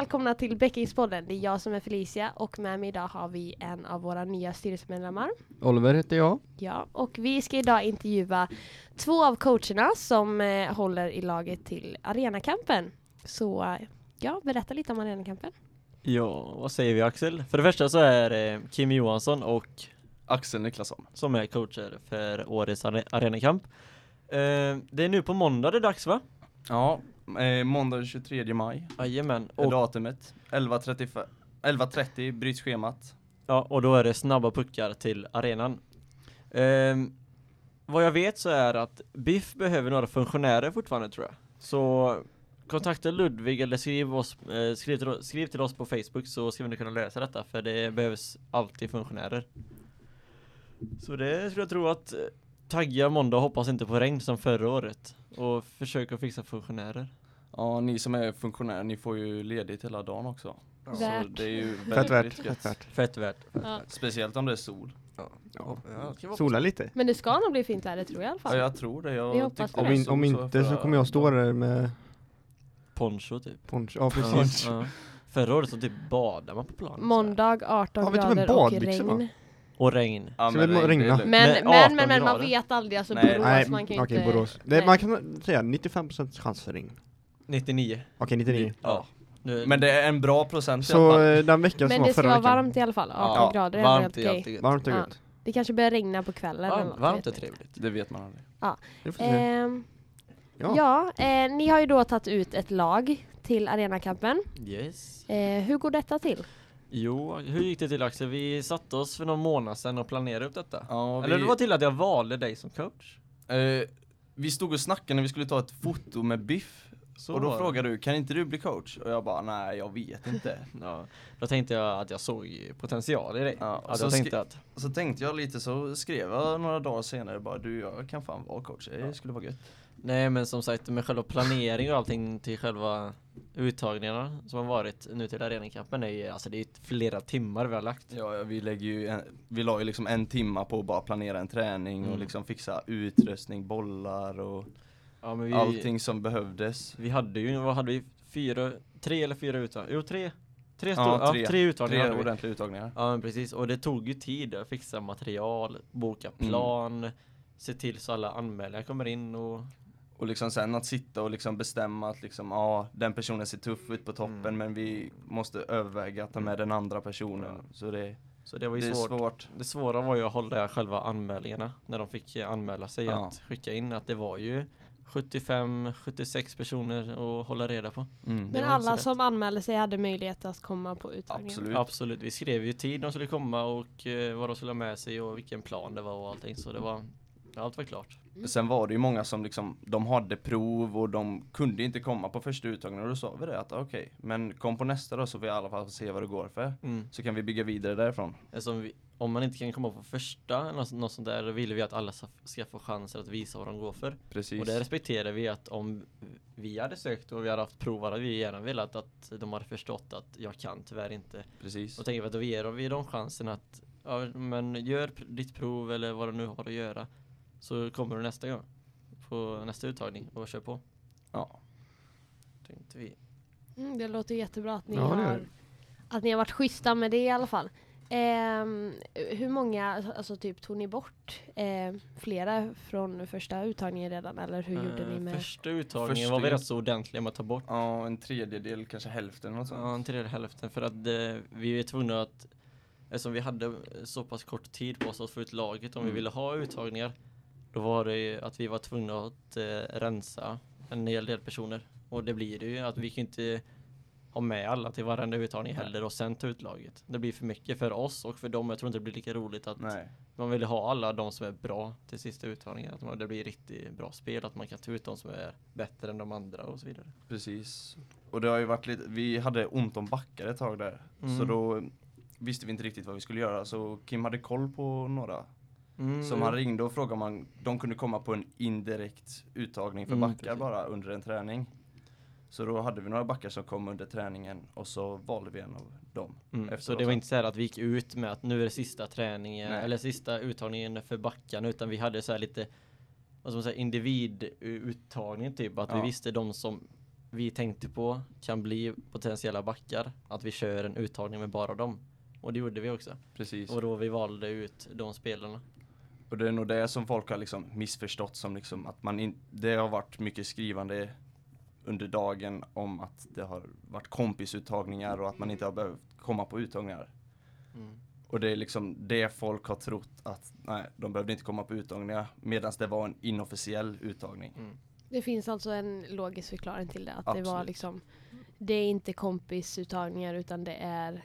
välkomna till Bäckingspodden. Det är jag som är Felicia och med mig idag har vi en av våra nya styrelsemedlemmar. Oliver heter jag. Ja, och vi ska idag intervjua två av coacherna som eh, håller i laget till Arenakampen. Så eh, ja, berätta lite om Arenakampen. Ja, vad säger vi Axel? För det första så är det Kim Johansson och Axel Niklasson. som är coacher för årets are- arenakamp. Eh, det är nu på måndag det är dags va? Ja, eh, måndag den 23 maj Jajamän. Och, datumet. 11.30 11.30 bryts schemat. ja, och då är det snabba puckar till arenan. Eh, vad jag vet så är att BIF behöver några funktionärer fortfarande tror jag. Så kontakta Ludvig eller skriv, oss, eh, skriv, till, oss- skriv till oss på Facebook så ska vi kunna lösa detta för det behövs alltid funktionärer. Så det skulle jag tro att eh, tagga måndag hoppas inte på regn som förra året och försöka fixa funktionärer. Ja, ni som är funktionärer, ni får ju ledigt hela dagen också. Så Värt. det är ju Fett värt. väldigt Fett värt. Fett värt. Ja. Speciellt om det är sol. Ja. Ja. Sola lite. Men det ska nog bli fint väder tror jag i alla Ja, fall. jag tror det. Jag Vi hoppas tyckte det. Om, in, om inte så kommer jag stå där med Poncho typ. poncho. Ja precis. Ja, ja. Förra året så typ badade man på planen. Måndag 18 Har vi till och med grader och regn. Och regn. Ja, men regn, regna? Men, Men men, 18 men, men man grader. vet aldrig, alltså Nej, Borås, Nej, man kan ju okej inte... Borås. Det, nej. man kan säga 95% chans för regn. 99. Okej 99. Ja. Nu, Men det är en bra procent i alla Så fall. eh, den veckan som Men var det ska förra vara veckan. varmt i alla fall, 18 Ja, grader är varmt helt är okej. alltid gött. Varmt och Ja. gött. Det kanske börjar regna på kvällen eller Varmt, något, varmt är vet trevligt. Det vet man aldrig. Det får vi se. Ehm, Ja. ja, eh, ni har ju då tagit ut ett lag till Arenakampen. Yes. Eh, hur går detta till? Jo, hur gick det till Axel? Vi satte oss för någon månad sedan och planerade upp detta. Ja, Eller det var till att jag valde dig som coach. eh, vi stod och snackade när vi skulle ta ett foto med Biff. Så och då frågade du, kan inte du bli coach? Och jag bara, nej jag vet inte. Ja, då tänkte jag att jag såg potential i dig. Ja, att så tänkte att Så tänkte jag lite så skrev jag några dagar senare bara du jag kan fan vara coach, det skulle vara gött. Nej men som sagt med själva planering och allting till själva uttagningarna som har varit nu till arenakampen är ju alltså det är flera timmar vi har lagt. Ja, ja, vi lägger ju en, vi la ju liksom en timma på att bara planera en träning och Mm. liksom fixa utrustning, bollar och Ja vi, allting som behövdes. vi hade ju, vad hade vi? Fyra, tre eller fyra uttagningar? Jo tre. Tre, stor, Ja, ja, tre. tre. uttagningar Tre ordentliga uttagningar. Ja precis, och det tog ju tid att fixa material, boka Mm. plan, se till så alla anmälningar kommer in och Och liksom sen att sitta och liksom bestämma att liksom, ja, den personen ser tuff ut på toppen Mm. men vi måste överväga att ta med den andra personen. Ja. Så det, så det var det ju är svårt. svårt. Det svåra var ju att hålla själva anmälningarna när de fick anmäla sig Ja. att skicka in att det var ju 75-76 personer att hålla reda på. Mm. Men alla som anmälde sig hade möjlighet att komma på uttagningen. Absolut. Absolut, vi skrev ju tid de skulle komma och eh, vad de skulle ha med sig och vilken plan det var och allting så det var allt var klart. Sen var det ju många som liksom, de hade prov och de kunde inte komma på första uttagningen och då sa vi det att okej, men kom på nästa då så vi i alla fall får se vad det går för. Mm. Så kan vi bygga vidare därifrån. Eftersom vi, om man inte kan komma på första eller något, sånt där då vill vi att alla ska, få chansen att visa vad de går för. Precis. Och det respekterar vi att om vi hade sökt och vi hade haft prov hade vi gärna velat att de hade förstått att jag kan tyvärr inte. Precis. Och tänker vi att då ger vi dem chansen att ja, men gör ditt prov eller vad du nu har att göra så kommer du nästa gång på nästa uttagning och kör på. Ja. Tänkte vi. Mm, det låter jättebra att ni, Ja, har, att ni har varit schyssta med det i alla fall. Ehm, hur många, alltså typ tog ni bort eh, flera från första uttagningen redan eller hur gjorde ni Eh, med? Första uttagningen Första var vi rätt så ordentliga med att ta bort. Ja, en tredjedel, kanske hälften och sånt. Ja, en tredjedel hälften för att eh, vi är tvungna att eftersom vi hade så pass kort tid på oss att få ut laget om vi Mm. ville ha uttagningar då var det ju att vi var tvungna att eh, rensa en hel del personer och det blir det ju att vi kan inte ha med alla till varenda uttagning heller och sen ta ut laget. Det blir för mycket för oss och för dem. Jag tror inte det blir lika roligt att Nej. man vill ha alla de som är bra till sista uttagningen. Att man- det blir riktigt bra spel, att man kan ta ut de som är bättre än de andra och så vidare. Precis. Och det har ju varit lite, vi hade ont om backar ett tag där. Mm. Så då visste vi inte riktigt vad vi skulle göra. Så Kim hade koll på några. Mm, Som han ringde och frågade om man, de kunde komma på en indirekt uttagning för Mm, backar precis. bara under en träning. Så då hade vi några backar som kom under träningen och så valde vi en av dem. Mm, så det var inte så här att vi gick ut med att nu är det sista träningen Nej. eller sista uttagningen för backarna utan vi hade så här lite vad ska man säga individuttagning typ att vi Ja. visste de som vi tänkte på kan bli potentiella backar. Att vi kör en uttagning med bara dem. Och det gjorde vi också. Precis. Och då vi valde ut de spelarna. Och det är nog det som folk har liksom missförstått som liksom att man in, det har varit mycket skrivande under dagen om att det har varit kompisuttagningar och att man inte har behövt komma på uttagningar. Mm. Och det är liksom det folk har trott att nej, de behövde inte komma på uttagningar medan det var en inofficiell uttagning. Mm. Det finns alltså en logisk förklaring till det. Att det var liksom, det är inte kompisuttagningar utan det är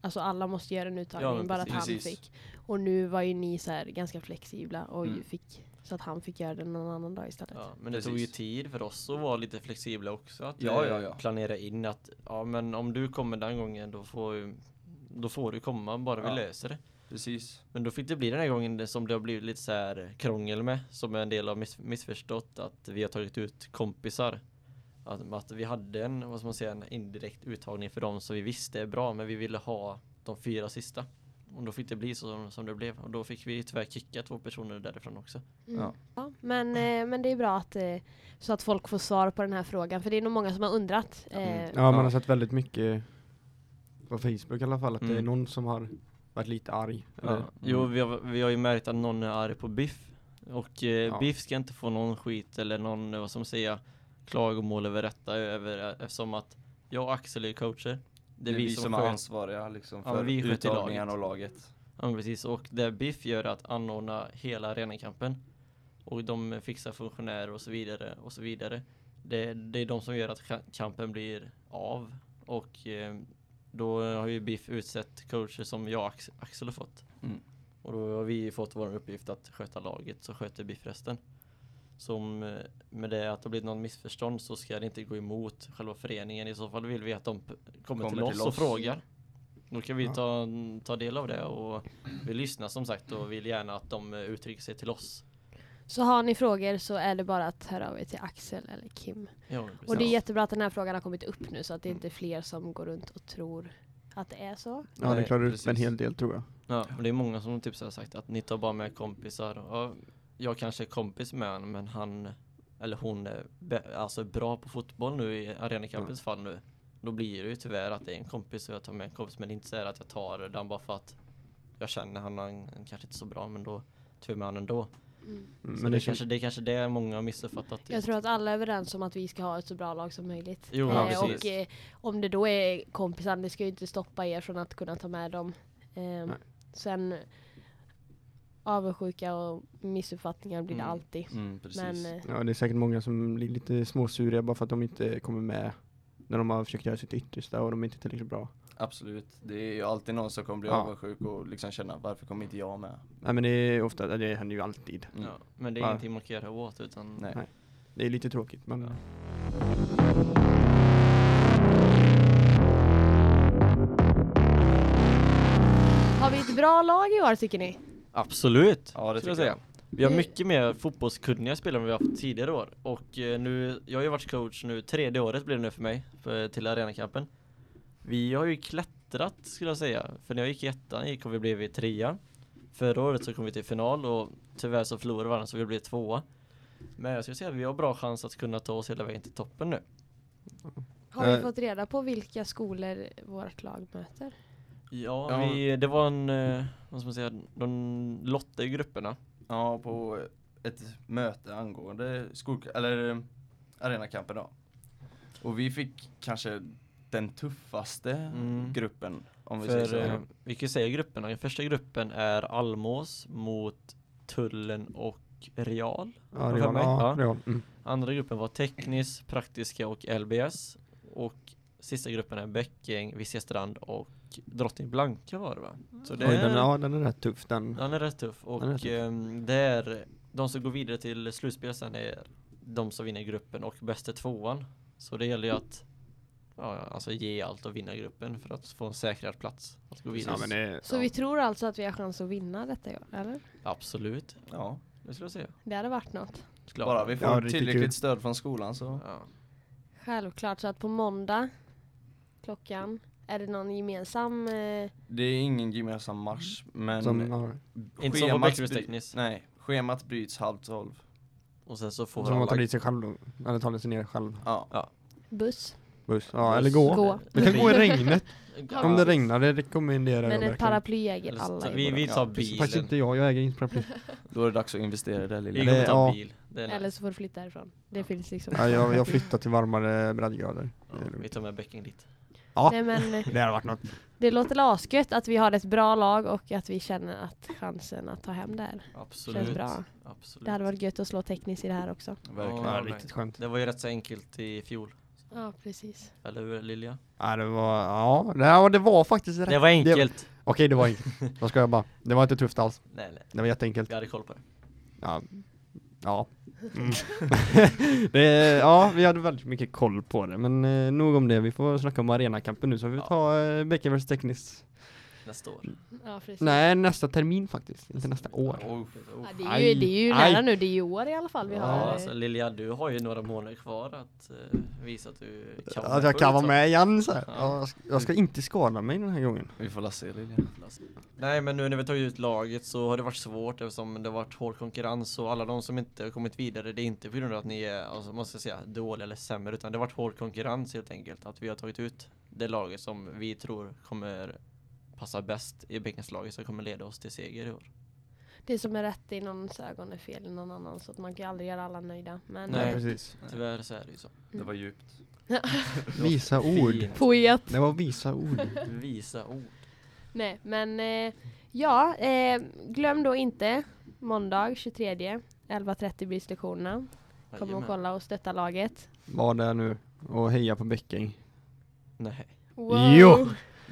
Alltså alla måste göra en uttagning, Ja, bara att han fick. Och nu var ju ni så här ganska flexibla och Mm. fick så att han fick göra det någon annan dag istället. Ja, men det tog ju tid för oss att vara lite flexibla också. Att Ja, eh, ja, ja. planera in att ja, men om du kommer den gången då får, då får du komma bara vi löser det. Precis. Men då fick det bli den här gången som det har blivit lite så här krångel med som en del har miss, missförstått att vi har tagit ut kompisar. Att, att vi hade en, vad ska man säga, en indirekt uttagning för dem som vi visste är bra men vi ville ha de fyra sista. Och då fick det bli så som, som det blev och då fick vi tyvärr kicka två personer därifrån också. Mm. Ja. Ja, men, eh, men det är bra att, eh, så att folk får svar på den här frågan. För det är nog många som har undrat. Eh, Mm. Ja, man har sett väldigt mycket på Facebook i alla fall, att det är Mm. någon som har varit lite arg. Eller, Ja. Jo, vi har, vi har ju märkt att någon är arg på Biff. Och eh, Ja. Biff ska inte få någon skit eller någon, vad som säger, klagomål över detta över, eftersom att jag och Axel är coacher. Det är vi, som, är sköter- ansvariga liksom Ja, för men vi sköter uttagningen laget. och laget. Ja, precis. Och det Biff gör är att anordna hela arenakampen. Och de fixar funktionärer och så vidare och så vidare. Det, det är de som gör att ka- kampen blir av. Och eh, då har ju Biff utsett coacher som jag och Ax- Axel har fått. Mm. Och då har vi fått vår uppgift att sköta laget så sköter Biff resten. Som eh, med det att det blivit någon missförstånd så ska det inte gå emot själva föreningen. I så fall vill vi att de kommer, Kommer till, till oss och oss. frågar. Då kan vi Ja. ta, ta del av det och vi lyssnar som sagt och vill gärna att de eh, uttrycker sig till oss. Så har ni frågor så är det bara att höra av er till Axel eller Kim. Ja, Och det är jättebra att den här frågan har kommit upp nu så att det inte är fler som går runt och tror att det är så. ja, det klarar precis. en hel del tror jag. Ja, men det är många som typ så har sagt att ni tar bara med kompisar. Ja, jag kanske är kompis med honom men han eller hon är alltså bra på fotboll nu i Arenakampens fall nu. Då blir det ju tyvärr att det är en kompis och jag tar med en kompis men det är inte så att jag tar den bara för att jag känner han, han kanske inte så bra men då tar jag med han ändå. Mm. Mm, Så Men det, det kanske, det är kanske det många har missuppfattat. Jag tror att alla är överens om att vi ska ha ett så bra lag som möjligt. Jo, ja, Eh, och eh, om det då är kompisar, det ska ju inte stoppa er från att kunna ta med dem. Eh, sen avundsjuka och missuppfattningar blir det Mm. alltid. Mm. Men eh, ja, det är säkert många som blir lite småsuriga bara för att de inte kommer med när de har försökt göra sitt yttersta och de är inte tillräckligt bra. Absolut. Det är ju alltid någon som kommer bli Ja. avundsjuk och liksom känna varför kommer inte jag med? Nej men det är ofta, det händer ju alltid. Mm. Ja, men det är Ja. ingenting man kan göra åt utan Nej. Nej. Det är lite tråkigt men har vi ett bra lag i år tycker ni? Absolut, Ja, det skulle jag tycker jag. säga. Vi har mycket mer fotbollskunniga spelare än vi har haft tidigare år. Och eh, nu, jag har ju varit coach nu, tredje året blir det nu för mig, för, till Arenakampen. Vi har ju klättrat skulle jag säga, för när jag gick i ettan gick och vi blev i trea. Förra året så kom vi till final och tyvärr så förlorade vi varandra så vi blev tvåa. Men jag skulle säga att vi har bra chans att kunna ta oss hela vägen till toppen nu. Har vi Eh. fått reda på vilka skolor vårt lag möter? Ja, Ja. Vi, det var en, eh, vad ska man säga, de lottade i grupperna. Ja, på ett möte angående skol eller eh, arenakampen då. Och vi fick kanske den tuffaste Mm. gruppen om vi säger så. För eh, vi kan säga grupperna. Den första gruppen är Almås mot Tullen och Real. ja, real, ja, Ja. real. Mm. Andra gruppen var Teknisk, Praktiska och LBS. Och sista gruppen är Bäckäng, Visiestrand och Drottning Blanka var det va? Så det Oj, är, den, ja, den är rätt tuff den. den är rätt tuff. Och rätt tuff. ehm, det är de som går vidare till slutspel sen är de som vinner gruppen och bästa tvåan. Så det gäller ju att ja, alltså ge allt och vinna gruppen för att få en säkrad plats att gå vidare. Ja, men det, Så ja. vi tror alltså att vi har chans att vinna detta i år, eller? Absolut, Ja, det skulle jag säga. Det hade varit något. Skulle bara vi får Ja, tillräckligt jag. stöd från skolan så. Ja. Självklart, så att på måndag klockan, är det någon gemensam eh, Det är ingen gemensam marsch, men som, ja, Inte som på tekniskt. Nej, schemat bryts halv tolv. Och sen så får som man alla... dit sig själv då, eller tar sig ner själv. Ja, Buss. Buss. Ja, eller gå. Gå. Vi kan gå i regnet. Ja, Om det regnar, det rekommenderar jag Men ett paraply äger alla ta- vi, vi tar Ja, precis. Faktiskt bilen. inte jag, jag äger inte paraply. Då är det dags att investera i det Vi lilla. kommer Det- ta ja. bil. Det Eller så får du flytta härifrån. Det finns liksom. Ja, jag, jag flyttar till varmare breddgrader. Ja, vi tar med bäcken dit. Ja, Nej men eh, det hade varit något. det låter asgött att vi har ett bra lag och att vi känner att chansen att ta hem det här Absolut. känns bra. Absolut. Det hade varit gött att slå tekniskt i det här också. Verkligen. Ja, riktigt skönt. Det var ju rätt så enkelt i fjol. Ja precis. Eller hur Lilja? Ja, det var, ja, det, ja, det var faktiskt rätt. Det var enkelt. Okej, det var enkelt. Vad ska jag bara. Det var inte tufft alls. Nej, nej. Det var jätteenkelt. Vi hade koll på det. Ja. Ja. Mm. det, ja, vi hade väldigt mycket koll på det. Men eh, nog om det. Vi får snacka om arenakampen nu. Så vi tar eh, Bäcken vs Teknis. Nästa år. Ja precis. Nej, nästa termin faktiskt. Inte nästa år. Oh. Ja, det, är ju, det är ju Aj, nära aj. nu, det är ju år i alla fall vi Ja, har. alltså Lilja, du har ju några månader kvar att eh, visa att du kan Att jag kan vara med igen så här. Ja. Ja, jag, ska, jag ska inte skada mig den här gången. Vi får la se Lilja. Nej men nu när vi tagit ut laget så har det varit svårt eftersom det har varit hård konkurrens och alla de som inte har kommit vidare det är inte på grund av att ni är, alltså, måste säga, dåliga eller sämre utan det har varit hård konkurrens helt enkelt. Att vi har tagit ut det laget som vi tror kommer passa bäst i Bäckenslaget som kommer leda oss till seger i år. Det som är rätt i någons ögon är fel i någon annan så att man kan aldrig göra alla nöjda. Men Nej. precis. Tyvärr så är det ju så. Det var djupt. Visa ord. Poet. Det var visa ord. Visa ord. Nej men eh, ja, eh, glöm då inte måndag 23 11.30 blir lektionerna. Kom och kolla och stötta laget. Var där nu och heja på Bäcking. Nej. Jo.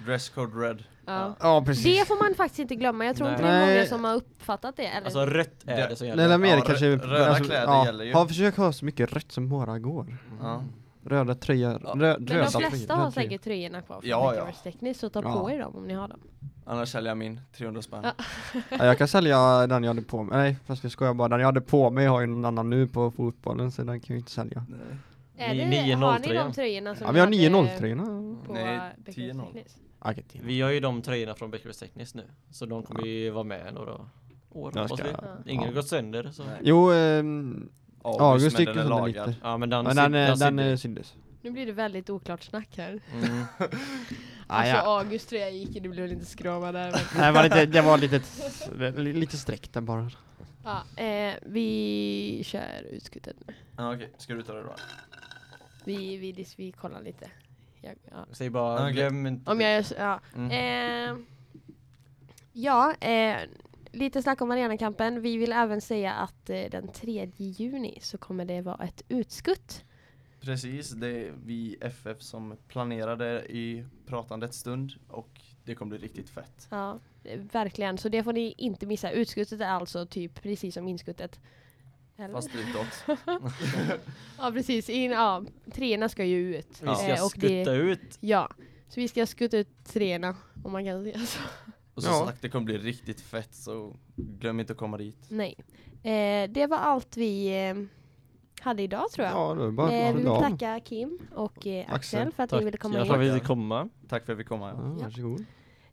Dresscode red. Ja. Ja, precis. Det får man faktiskt inte glömma. Jag tror inte det är Nej. många som har uppfattat det. Eller? Alltså rött är Det- som Nej, gäller. mer Ja, kanske rö- röda kläder gäller ju. Ha, försök ha så mycket rött som bara går. Ja. Röda tröjor, Ja. rö, men röda de flesta tröjor, har röda tröjor. säkert tröjorna kvar från Ja, ja, ja. Tekniskt så ta Ja. på er dem om ni har dem. Annars säljer jag min 300 spänn. Ja. Ja, jag kan sälja den jag hade på mig, nej fast jag skojar bara, den jag hade på mig har ju någon annan nu på fotbollen så den kan jag ju inte sälja. Nej. Är Ni- det, 9-0 har ni tröjan. de tröjorna som Ja vi har ni hade 9-0 tröjorna. på Nej, Bäckens 10-0. Tekniskt? Argentina. Vi har ju de tröjorna från Bäckebäcks Tekniskt nu. Så de kommer ju vara med några år Jag ska- vi. Ja. Ingen ja. har gått sönder så. Nej. Jo, ehm, August, gick den sönder lagad. lite. Ja men den, men den, den sydde. eh, syndes. Nu blir det väldigt oklart snack här. Mm. Ah, Alltså ja. August tror jag gick, det blev lite skrama där. Nej, det var lite, det var lite, lite streck där bara. ja, eh, vi kör utskottet nu. Ja, okej, ska du ta det då? Vi, vi, vi kollar lite. Jag, ja. Säg bara, Okej. glöm inte. Om jag ja. Mm. Eh, ja, eh, lite snack om arenakampen. Vi vill även säga att eh, den 3 juni så kommer det vara ett utskutt. Precis, det är vi FF som planerade i pratandets stund och det kommer bli riktigt fett. Ja, eh, verkligen. Så det får ni inte missa. Utskuttet är alltså typ precis som inskuttet. Eller? Fast utåt. Ja, precis. In, ja, treorna ska ju ut. Vi ska Eh, och det- skutta ut. Ja, så vi ska skutta ut treorna om man kan säga så. Och som Ja. sagt, det kommer bli riktigt fett så glöm inte att komma dit. Nej. Eh, det var allt vi eh, hade idag tror jag. Ja, det var bara eh, vi vill tacka Kim och eh, Axel, Axel, för att tack. ni ville komma Jag in. får vi komma. Tack för att vi kom. Ja. Ja, varsågod.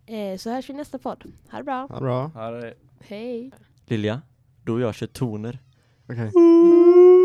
Eh, så hörs vi nästa podd. Ha det bra. Ja, bra. Här är Hej. Lilja, du och jag kör toner. Okay.